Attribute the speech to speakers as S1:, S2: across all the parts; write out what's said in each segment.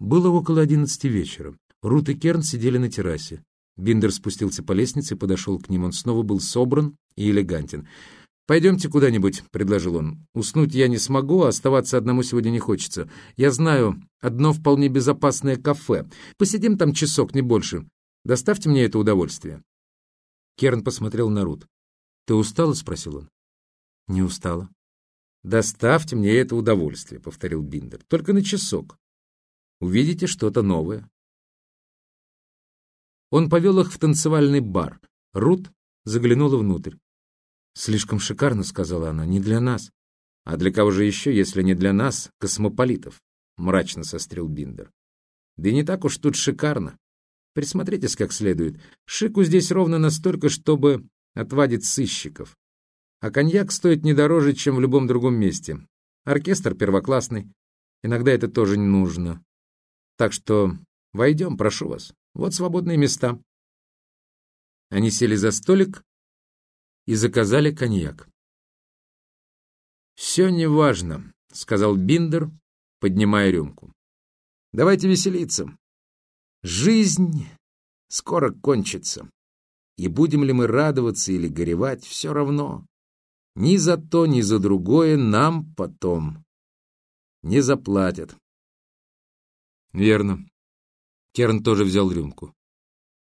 S1: Было около одиннадцати вечера. Рут и Керн сидели на террасе. Биндер спустился по лестнице и подошел к ним. Он снова был собран и элегантен. «Пойдемте куда-нибудь», — предложил он. «Уснуть я не смогу, а оставаться одному сегодня не хочется. Я знаю одно вполне безопасное кафе. Посидим там часок, не больше. Доставьте мне это удовольствие». Керн посмотрел на Рут. «Ты устала?» — спросил он. «Не устала». «Доставьте мне это удовольствие», — повторил Биндер. «Только на часок. Увидите что-то новое». Он повел их в танцевальный бар. Рут заглянула внутрь. «Слишком шикарно», — сказала она, — «не для нас». «А для кого же еще, если не для нас, космополитов?» — мрачно сострил Биндер. «Да и не так уж тут шикарно. Присмотритесь как следует. Шику здесь ровно настолько, чтобы отвадить сыщиков. А коньяк стоит не дороже, чем в любом другом месте. Оркестр первоклассный. Иногда это тоже не нужно. Так что войдем, прошу вас. Вот свободные места». Они сели за столик и заказали коньяк. «Все неважно», — сказал Биндер, поднимая рюмку. «Давайте веселиться. Жизнь скоро кончится, и будем ли мы радоваться или горевать, все равно. Ни за то, ни за другое нам потом не заплатят». «Верно». Керн тоже взял рюмку.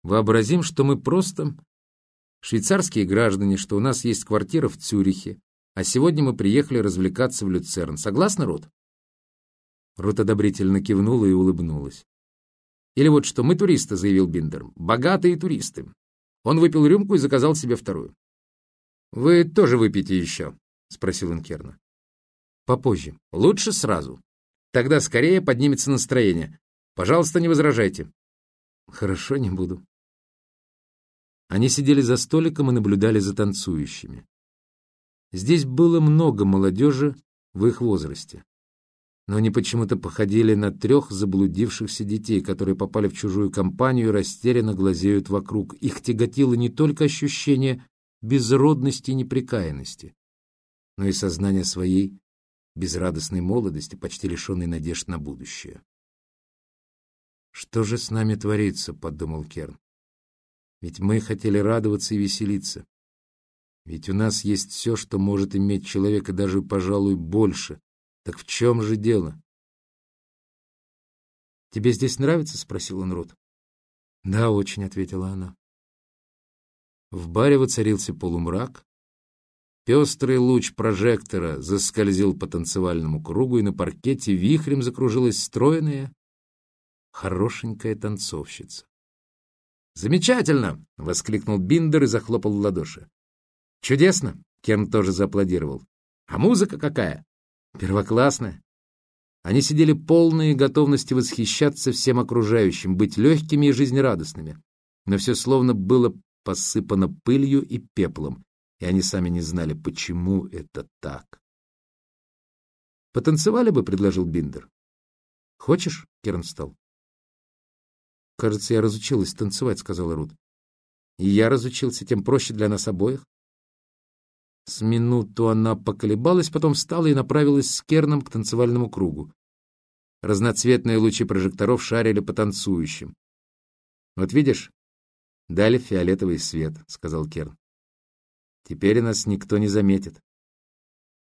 S1: «Вообразим, что мы просто швейцарские граждане, что у нас есть квартира в Цюрихе, а сегодня мы приехали развлекаться в Люцерн. Согласна, Рут?» Рут одобрительно кивнула и улыбнулась. «Или вот что, мы туристы», — заявил Биндер. «Богатые туристы». Он выпил рюмку и заказал себе вторую. «Вы тоже выпьете еще?» — спросил он Керна. «Попозже. Лучше сразу. Тогда скорее поднимется настроение. Пожалуйста, не возражайте». «Хорошо, не буду». Они сидели за столиком и наблюдали за танцующими. Здесь было много молодежи в их возрасте. Но они почему-то походили на трех заблудившихся детей, которые попали в чужую компанию и растерянно глазеют вокруг. Их тяготило не только ощущение безродности и неприкаянности, но и сознание своей безрадостной молодости, почти лишенной надежд на будущее. «Что же с нами творится?» — подумал Керн. Ведь мы хотели радоваться и веселиться. Ведь у нас есть все, что может иметь человек, и даже, пожалуй, больше. Так в чем же дело? «Тебе здесь нравится?» — спросил он Рот. «Да, очень», — ответила она. В баре воцарился полумрак. Пестрый луч прожектора заскользил по танцевальному кругу, и на паркете вихрем закружилась стройная, хорошенькая танцовщица. «Замечательно!» — воскликнул Биндер и захлопал в ладоши. «Чудесно!» — Керн тоже зааплодировал. «А музыка какая?» «Первоклассная!» Они сидели полные готовности восхищаться всем окружающим, быть легкими и жизнерадостными. Но все словно было посыпано пылью и пеплом, и они сами не знали, почему это так. «Потанцевали бы», — предложил Биндер. «Хочешь?» — Керн встал. «Кажется, я разучилась танцевать», — сказала Рут. «И я разучился, тем проще для нас обоих». С минуту она поколебалась, потом встала и направилась с Керном к танцевальному кругу. Разноцветные лучи прожекторов шарили по танцующим. «Вот видишь, дали фиолетовый свет», — сказал Керн. «Теперь нас никто не заметит».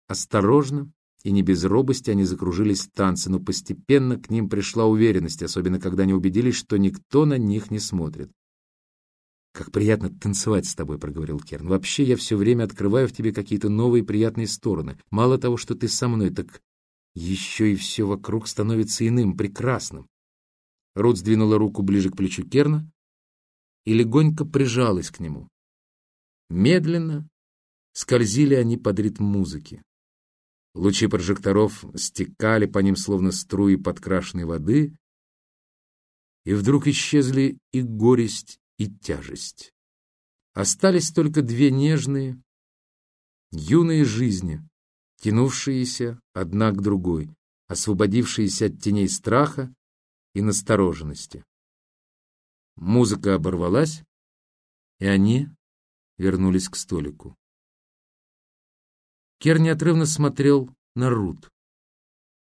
S1: Осторожно, и не без робости они закружились в танце, но постепенно к ним пришла уверенность, особенно когда они убедились, что никто на них не смотрит. «Как приятно танцевать с тобой», — проговорил Керн. «Вообще я все время открываю в тебе какие-то новые приятные стороны. Мало того, что ты со мной, так еще и все вокруг становится иным, прекрасным». Рут сдвинула руку ближе к плечу Керна и легонько прижалась к нему. Медленно скользили они под ритм музыки. Лучи прожекторов стекали по ним, словно струи подкрашенной воды, и вдруг исчезли и горесть, и тяжесть. Остались только две нежные, юные жизни, тянувшиеся одна к другой, освободившиеся от теней страха и настороженности. Музыка оборвалась, и они вернулись к столику. Кер неотрывно смотрел на Рут.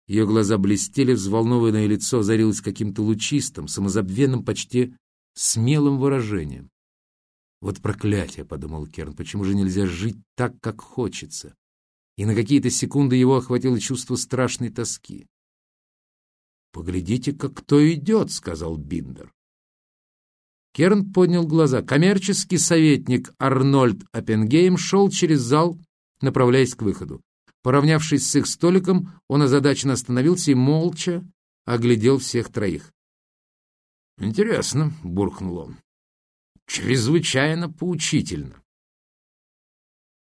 S1: Ее глаза блестели, взволнованное лицо озарилось каким-то лучистым, самозабвенным, почти смелым выражением. «Вот проклятие!» — подумал Керн. «Почему же нельзя жить так, как хочется?» И на какие-то секунды его охватило чувство страшной тоски. «Поглядите, как кто идет!» — сказал Биндер. Керн поднял глаза. Коммерческий советник Арнольд Оппенгейм шел через зал, направляясь к выходу. Поравнявшись с их столиком, он озадаченно остановился и молча оглядел всех троих. «Интересно», — буркнул он, — «чрезвычайно поучительно».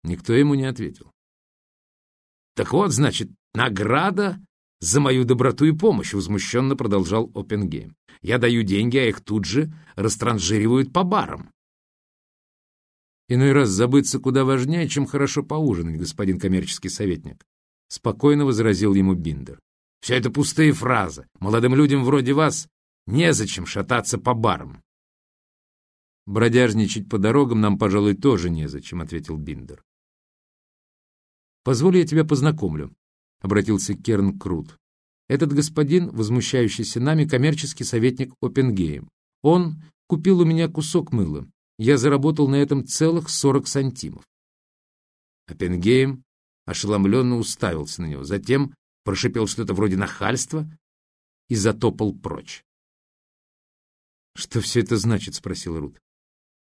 S1: Никто ему не ответил. «Так вот, значит, награда за мою доброту и помощь», — возмущенно продолжал Оппенгейм. «Я даю деньги, а их тут же растранжиривают по барам». Иной раз забыться куда важнее, чем хорошо поужинать, господин коммерческий советник. Спокойно возразил ему Биндер. Все это пустые фразы. Молодым людям вроде вас незачем шататься по барам. Бродяжничать по дорогам нам, пожалуй, тоже незачем, ответил Биндер. Позволь я тебя познакомлю, обратился Керн Крут. Этот господин, возмущающийся нами, коммерческий советник Опенгейм. Он купил у меня кусок мыла. Я заработал на этом целых сорок сантимов. Оппенгейм ошеломленно уставился на него, затем прошипел что-то вроде нахальства и затопал прочь. «Что все это значит?» — спросил Рут.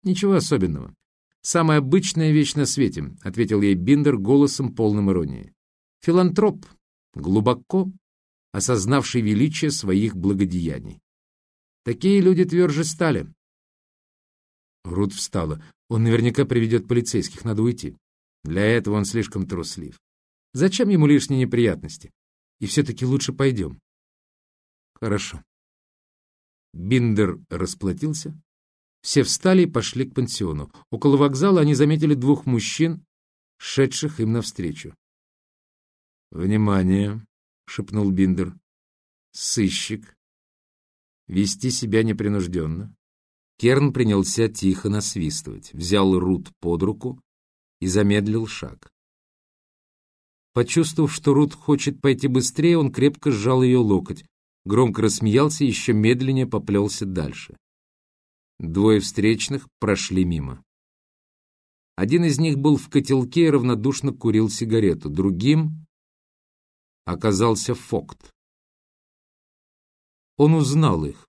S1: «Ничего особенного. Самая обычная вещь на свете», — ответил ей Биндер голосом полным иронии. «Филантроп, глубоко осознавший величие своих благодеяний. Такие люди тверже стали, Рут встала. Он наверняка приведет полицейских, надо уйти. Для этого он слишком труслив. Зачем ему лишние неприятности? И все-таки лучше пойдем. Хорошо. Биндер расплатился. Все встали и пошли к пансиону. Около вокзала они заметили двух мужчин, шедших им навстречу. «Внимание!» — шепнул Биндер. «Сыщик. Вести себя непринужденно. Керн принялся тихо насвистывать, взял Рут под руку и замедлил шаг. Почувствовав, что Рут хочет пойти быстрее, он крепко сжал ее локоть, громко рассмеялся и еще медленнее поплелся дальше. Двое встречных прошли мимо. Один из них был в котелке и равнодушно курил сигарету, другим оказался Фокт. Он узнал их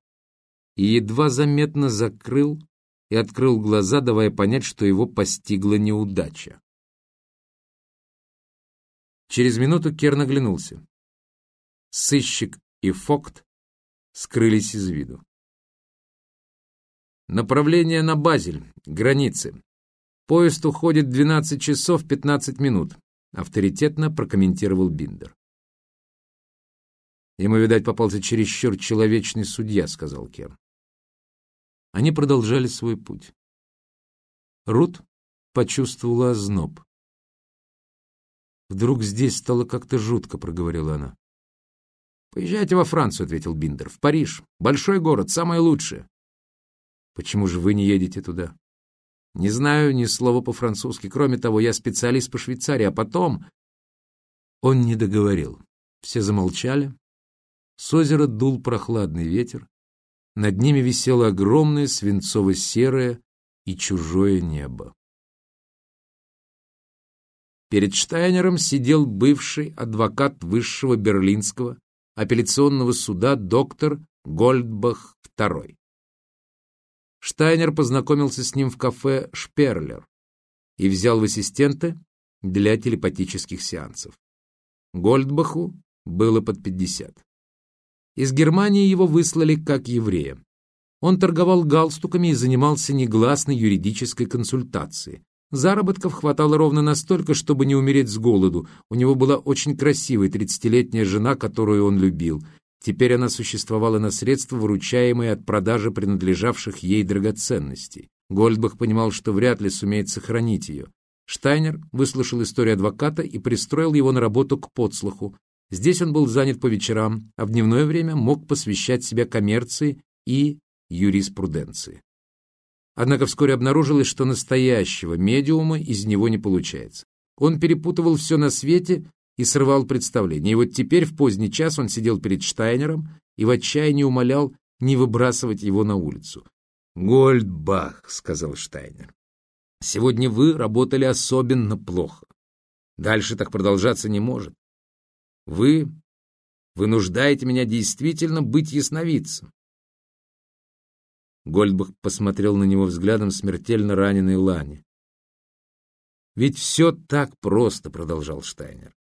S1: и едва заметно закрыл и открыл глаза, давая понять, что его постигла неудача. Через минуту Керн оглянулся. Сыщик и Фокт скрылись из виду. Направление на Базель, границы. Поезд уходит 12 часов 15 минут, авторитетно прокомментировал Биндер. Ему, видать, попался чересчур человечный судья, сказал Керн. Они продолжали свой путь. Рут почувствовала озноб. «Вдруг здесь стало как-то жутко», — проговорила она. «Поезжайте во Францию», — ответил Биндер. «В Париж. Большой город, самое лучшее». «Почему же вы не едете туда?» «Не знаю ни слова по-французски. Кроме того, я специалист по Швейцарии, а потом...» Он не договорил. Все замолчали. С озера дул прохладный ветер. Над ними висело огромное свинцово-серое и чужое небо. Перед Штайнером сидел бывший адвокат высшего берлинского апелляционного суда доктор Гольдбах II. Штайнер познакомился с ним в кафе «Шперлер» и взял в ассистенты для телепатических сеансов. Гольдбаху было под пятьдесят. Из Германии его выслали как еврея. Он торговал галстуками и занимался негласной юридической консультацией. Заработков хватало ровно настолько, чтобы не умереть с голоду. У него была очень красивая тридцатилетняя жена, которую он любил. Теперь она существовала на средства, выручаемые от продажи принадлежавших ей драгоценностей. Гольдбах понимал, что вряд ли сумеет сохранить ее. Штайнер выслушал историю адвоката и пристроил его на работу к подслуху, Здесь он был занят по вечерам, а в дневное время мог посвящать себя коммерции и юриспруденции. Однако вскоре обнаружилось, что настоящего медиума из него не получается. Он перепутывал все на свете и срывал представление. И вот теперь в поздний час он сидел перед Штайнером и в отчаянии умолял не выбрасывать его на улицу. «Гольдбах», — сказал Штайнер, — «сегодня вы работали особенно плохо. Дальше так продолжаться не может. Вы вынуждаете меня действительно быть ясновидцем. Гольдбах посмотрел на него взглядом смертельно раненой Лани. «Ведь все так просто», — продолжал Штайнер.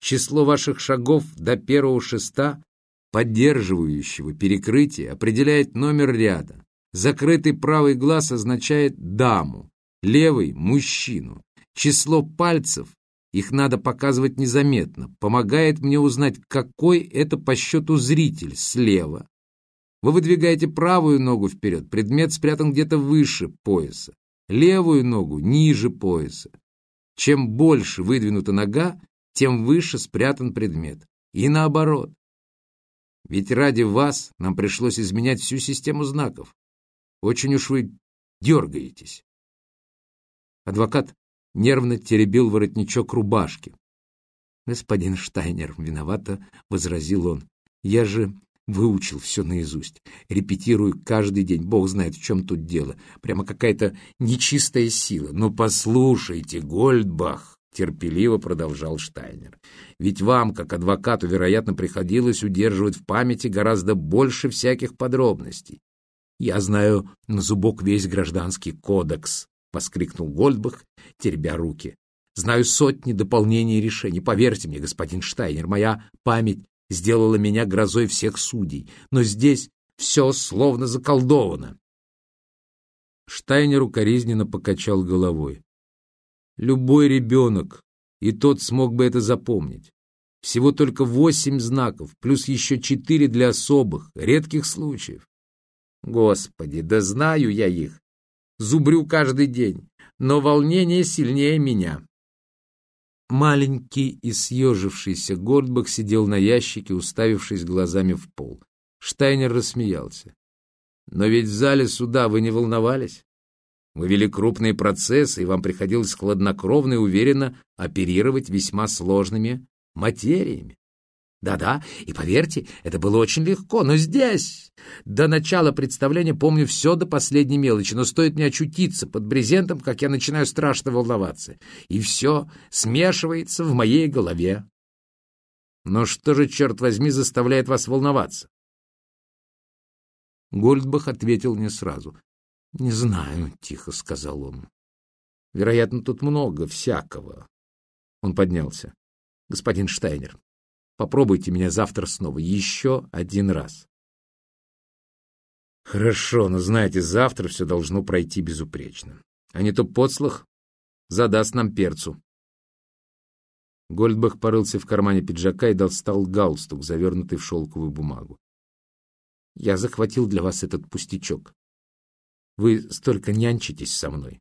S1: «Число ваших шагов до первого шеста, поддерживающего перекрытие, определяет номер ряда. Закрытый правый глаз означает даму, левый — мужчину. Число пальцев, их надо показывать незаметно, помогает мне узнать, какой это по счету зритель слева, вы выдвигаете правую ногу вперед, предмет спрятан где-то выше пояса, левую ногу ниже пояса. Чем больше выдвинута нога, тем выше спрятан предмет. И наоборот. Ведь ради вас нам пришлось изменять всю систему знаков. Очень уж вы дергаетесь. Адвокат нервно теребил воротничок рубашки. «Господин Штайнер, виновато», — возразил он. «Я же Выучил все наизусть. Репетирую каждый день. Бог знает, в чем тут дело. Прямо какая-то нечистая сила. Но послушайте, Гольдбах, терпеливо продолжал Штайнер. Ведь вам, как адвокату, вероятно, приходилось удерживать в памяти гораздо больше всяких подробностей. Я знаю на зубок весь гражданский кодекс, воскликнул Гольдбах, теребя руки. Знаю сотни дополнений и решений. Поверьте мне, господин Штайнер, моя память сделала меня грозой всех судей, но здесь все словно заколдовано. Штайнер укоризненно покачал головой. Любой ребенок, и тот смог бы это запомнить. Всего только восемь знаков, плюс еще четыре для особых, редких случаев. Господи, да знаю я их. Зубрю каждый день, но волнение сильнее меня. Маленький и съежившийся Гордбах сидел на ящике, уставившись глазами в пол. Штайнер рассмеялся. «Но ведь в зале суда вы не волновались. Вы вели крупные процессы, и вам приходилось хладнокровно и уверенно оперировать весьма сложными материями. Да-да, и поверьте, это было очень легко, но здесь... До начала представления помню все до последней мелочи, но стоит мне очутиться под брезентом, как я начинаю страшно волноваться, и все смешивается в моей голове. Но что же, черт возьми, заставляет вас волноваться? Гольдбах ответил не сразу. «Не знаю», — тихо сказал он. «Вероятно, тут много всякого». Он поднялся. «Господин Штайнер, Попробуйте меня завтра снова, еще один раз. Хорошо, но знаете, завтра все должно пройти безупречно. А не то подслах задаст нам перцу. Гольдбах порылся в кармане пиджака и достал галстук, завернутый в шелковую бумагу. Я захватил для вас этот пустячок. Вы столько нянчитесь со мной.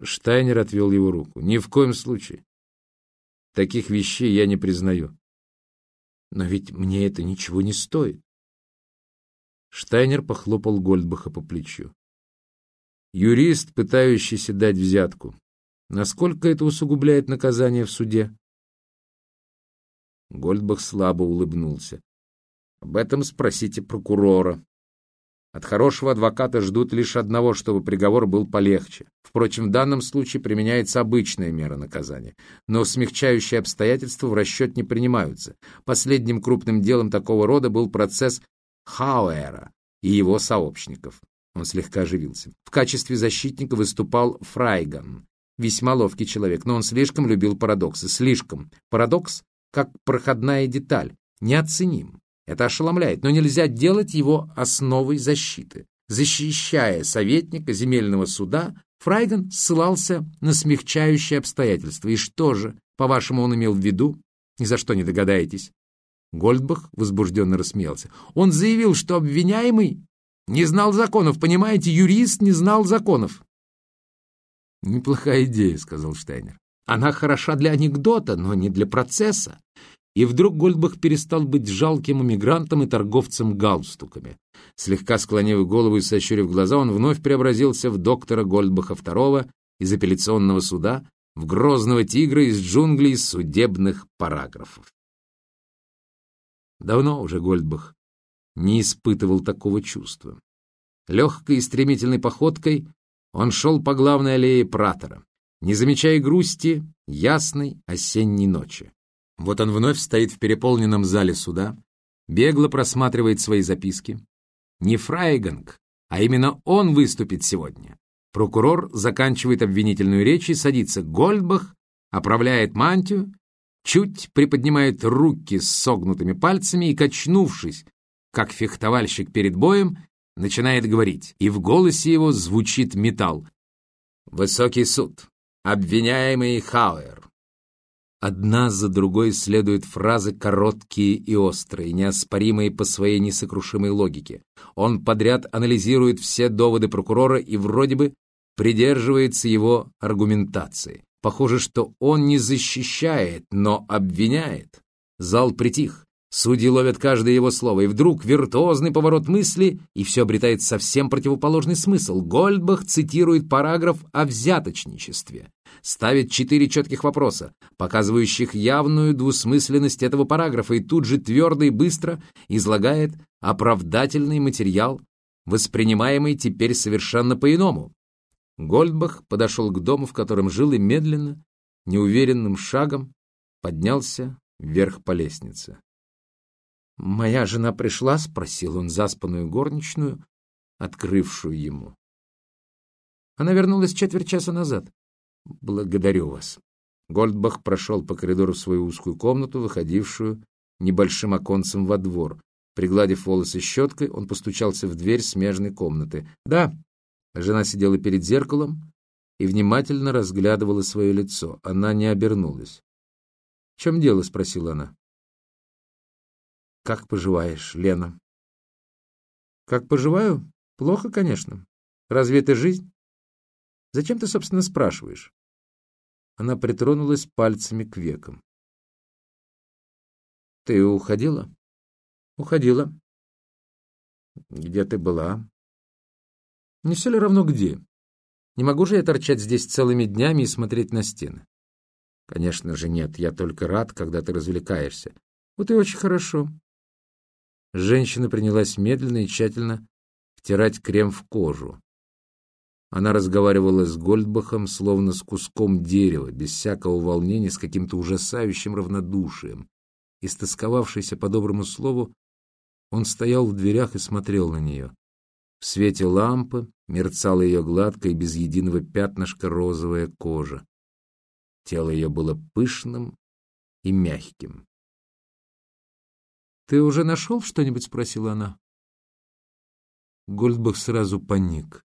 S1: Штайнер отвел его руку. Ни в коем случае. Таких вещей я не признаю. Но ведь мне это ничего не стоит. Штайнер похлопал Гольдбаха по плечу. Юрист, пытающийся дать взятку. Насколько это усугубляет наказание в суде? Гольдбах слабо улыбнулся. Об этом спросите прокурора. От хорошего адвоката ждут лишь одного, чтобы приговор был полегче. Впрочем, в данном случае применяется обычная мера наказания. Но смягчающие обстоятельства в расчет не принимаются. Последним крупным делом такого рода был процесс Хауэра и его сообщников. Он слегка оживился. В качестве защитника выступал Фрайган. Весьма ловкий человек, но он слишком любил парадоксы. Слишком. Парадокс как проходная деталь. Неоценим. Это ошеломляет, но нельзя делать его основой защиты. Защищая советника земельного суда, Фрайган ссылался на смягчающие обстоятельства. И что же, по-вашему, он имел в виду? Ни за что не догадаетесь. Гольдбах возбужденно рассмеялся. Он заявил, что обвиняемый не знал законов. Понимаете, юрист не знал законов. «Неплохая идея», — сказал Штайнер. «Она хороша для анекдота, но не для процесса. И вдруг Гольдбах перестал быть жалким иммигрантом и торговцем галстуками. Слегка склонив голову и сощурив глаза, он вновь преобразился в доктора Гольдбаха II из апелляционного суда в грозного тигра из джунглей судебных параграфов. Давно уже Гольдбах не испытывал такого чувства. Легкой и стремительной походкой он шел по главной аллее Пратора, не замечая грусти ясной осенней ночи. Вот он вновь стоит в переполненном зале суда, бегло просматривает свои записки. Не Фрайганг, а именно он выступит сегодня. Прокурор заканчивает обвинительную речь и садится. Гольдбах оправляет мантию, чуть приподнимает руки с согнутыми пальцами и, качнувшись, как фехтовальщик перед боем, начинает говорить, и в голосе его звучит металл. «Высокий суд. Обвиняемый Хауэр. Одна за другой следуют фразы короткие и острые, неоспоримые по своей несокрушимой логике. Он подряд анализирует все доводы прокурора и вроде бы придерживается его аргументации. Похоже, что он не защищает, но обвиняет. Зал притих. Судьи ловят каждое его слово, и вдруг виртуозный поворот мысли, и все обретает совсем противоположный смысл. Гольдбах цитирует параграф о взяточничестве, ставит четыре четких вопроса, показывающих явную двусмысленность этого параграфа, и тут же твердо и быстро излагает оправдательный материал, воспринимаемый теперь совершенно по-иному. Гольдбах подошел к дому, в котором жил, и медленно, неуверенным шагом поднялся вверх по лестнице. «Моя жена пришла?» — спросил он заспанную горничную, открывшую ему. Она вернулась четверть часа назад. «Благодарю вас». Гольдбах прошел по коридору в свою узкую комнату, выходившую небольшим оконцем во двор. Пригладив волосы щеткой, он постучался в дверь смежной комнаты. «Да». Жена сидела перед зеркалом и внимательно разглядывала свое лицо. Она не обернулась. «В чем дело?» — спросила она. Как поживаешь, Лена? Как поживаю? Плохо, конечно. Разве это жизнь? Зачем ты, собственно, спрашиваешь? Она притронулась пальцами к векам. Ты уходила? Уходила. Где ты была? Не все ли равно где? Не могу же я торчать здесь целыми днями и смотреть на стены? Конечно же нет, я только рад, когда ты развлекаешься. Вот и очень хорошо. Женщина принялась медленно и тщательно втирать крем в кожу. Она разговаривала с Гольдбахом, словно с куском дерева, без всякого волнения, с каким-то ужасающим равнодушием. Истосковавшийся по доброму слову, он стоял в дверях и смотрел на нее. В свете лампы мерцала ее гладкая, без единого пятнышка розовая кожа. Тело ее было пышным и мягким. «Ты уже нашел что-нибудь?» — спросила она. Гольдбах сразу паник.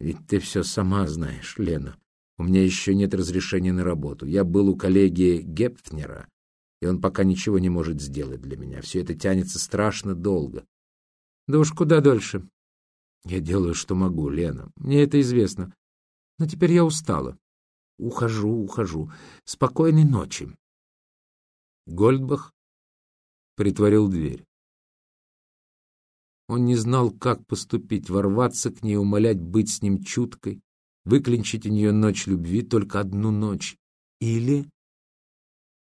S1: «Ведь ты все сама знаешь, Лена. У меня еще нет разрешения на работу. Я был у коллеги Гепфнера, и он пока ничего не может сделать для меня. Все это тянется страшно долго. Да уж куда дольше. Я делаю, что могу, Лена. Мне это известно. Но теперь я устала. Ухожу, ухожу. Спокойной ночи. Гольдбах притворил дверь. Он не знал, как поступить, ворваться к ней, умолять быть с ним чуткой, выклинчить у нее ночь любви, только одну ночь. Или...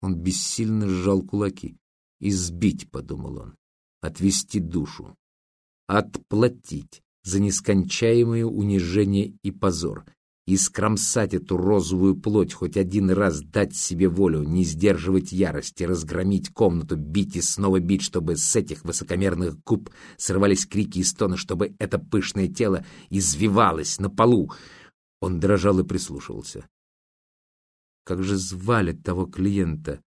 S1: Он бессильно сжал кулаки. «Избить», — подумал он, — «отвести душу, отплатить за нескончаемое унижение и позор, и скромсать эту розовую плоть, хоть один раз дать себе волю, не сдерживать ярости, разгромить комнату, бить и снова бить, чтобы с этих высокомерных губ срывались крики и стоны, чтобы это пышное тело извивалось на полу. Он дрожал и прислушивался. Как же звали того клиента?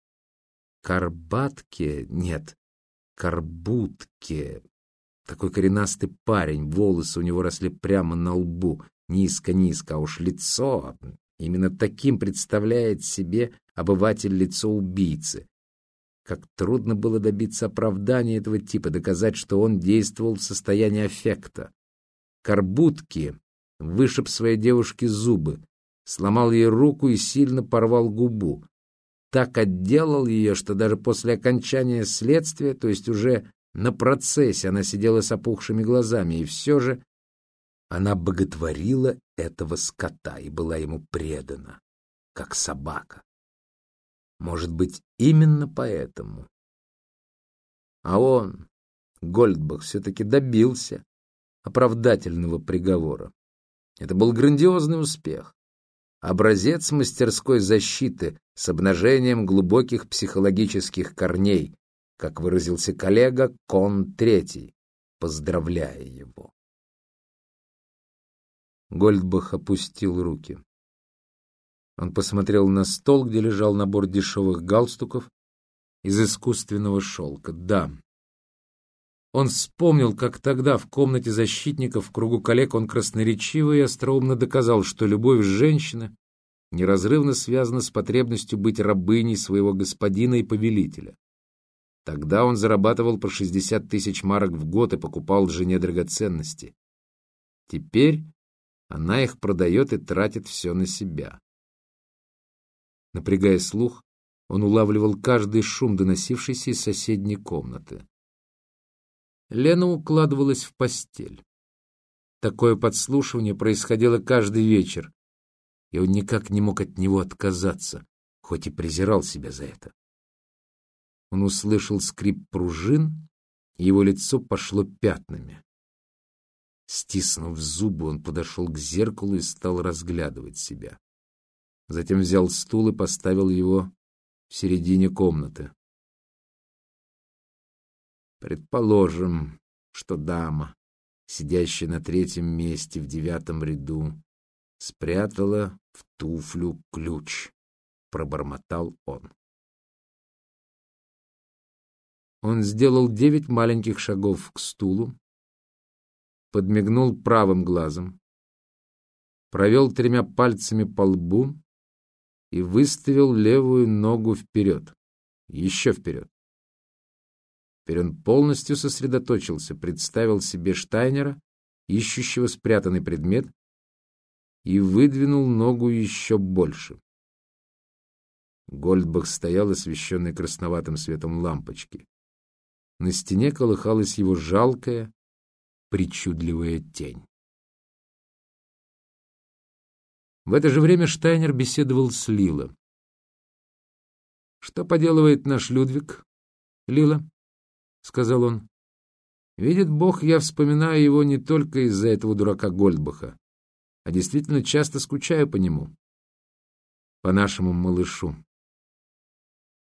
S1: Карбатке? Нет, Карбутке. Такой коренастый парень, волосы у него росли прямо на лбу низко-низко, а уж лицо. Именно таким представляет себе обыватель лицо убийцы. Как трудно было добиться оправдания этого типа, доказать, что он действовал в состоянии аффекта. Карбутки вышиб своей девушке зубы, сломал ей руку и сильно порвал губу. Так отделал ее, что даже после окончания следствия, то есть уже на процессе, она сидела с опухшими глазами, и все же Она боготворила этого скота и была ему предана, как собака. Может быть, именно поэтому. А он, Гольдбах, все-таки добился оправдательного приговора. Это был грандиозный успех. Образец мастерской защиты с обнажением глубоких психологических корней, как выразился коллега Кон Третий, поздравляя его. Гольдбах опустил руки. Он посмотрел на стол, где лежал набор дешевых галстуков из искусственного шелка. Да. Он вспомнил, как тогда в комнате защитников в кругу коллег он красноречиво и остроумно доказал, что любовь женщины неразрывно связана с потребностью быть рабыней своего господина и повелителя. Тогда он зарабатывал по 60 тысяч марок в год и покупал жене драгоценности. Теперь она их продает и тратит все на себя. Напрягая слух, он улавливал каждый шум, доносившийся из соседней комнаты. Лена укладывалась в постель. Такое подслушивание происходило каждый вечер, и он никак не мог от него отказаться, хоть и презирал себя за это. Он услышал скрип пружин, и его лицо пошло пятнами. Стиснув зубы, он подошел к зеркалу и стал разглядывать себя. Затем взял стул и поставил его в середине комнаты. Предположим, что дама, сидящая на третьем месте в девятом ряду, спрятала в туфлю ключ, пробормотал он. Он сделал девять маленьких шагов к стулу, подмигнул правым глазом, провел тремя пальцами по лбу и выставил левую ногу вперед, еще вперед. Теперь он полностью сосредоточился, представил себе Штайнера, ищущего спрятанный предмет, и выдвинул ногу еще больше. Гольдбах стоял, освещенный красноватым светом лампочки. На стене колыхалась его жалкая, причудливая тень. В это же время Штайнер беседовал с Лила. «Что поделывает наш Людвиг, Лила?» — сказал он. «Видит Бог, я вспоминаю его не только из-за этого дурака Гольдбаха, а действительно часто скучаю по нему, по нашему малышу.